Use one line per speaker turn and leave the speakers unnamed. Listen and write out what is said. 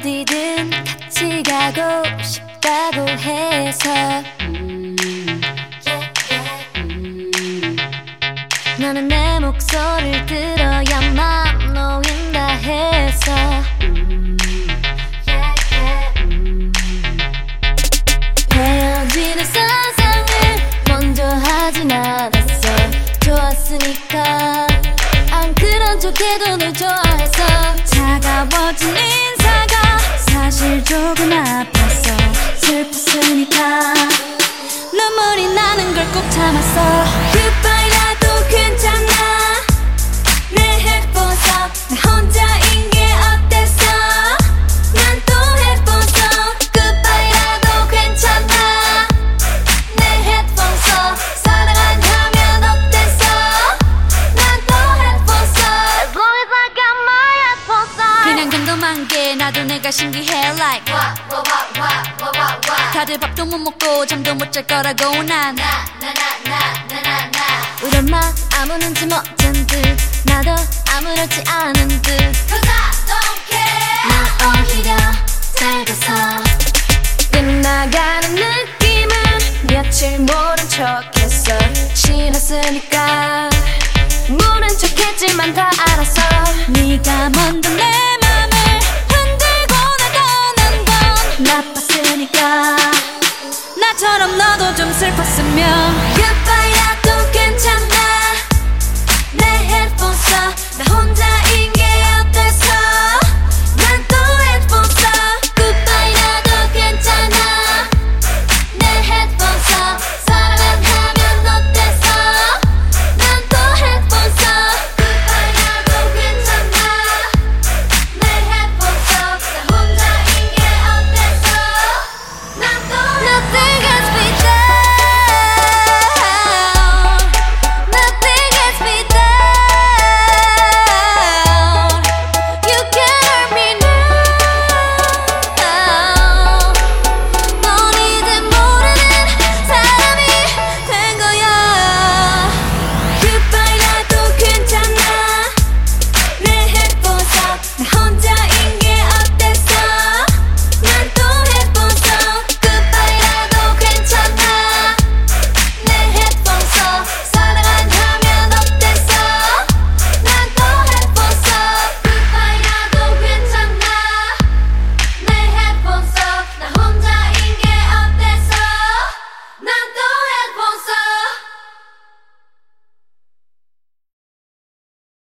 어디든 같이 가고 싶다고 해서. 음, 너는 내 목소리를 들어야만 놓인다 해서. 음, time I saw 궁금한 게 나도 내가 신기해 like. 다들 밥도 못 먹고 잠도 못 잘 거라고 난. 우리 엄마 아무는지 멋진 듯 나도 아무렇지 않은 듯. 난 오히려 살가서 끝나가는 느낌은 며칠 모른 척했어. 싫었으니까. 모른 척했지만 다 알았어. 네가 먼저 내 건 나빴으니까 나처럼 너도 좀 슬펐으면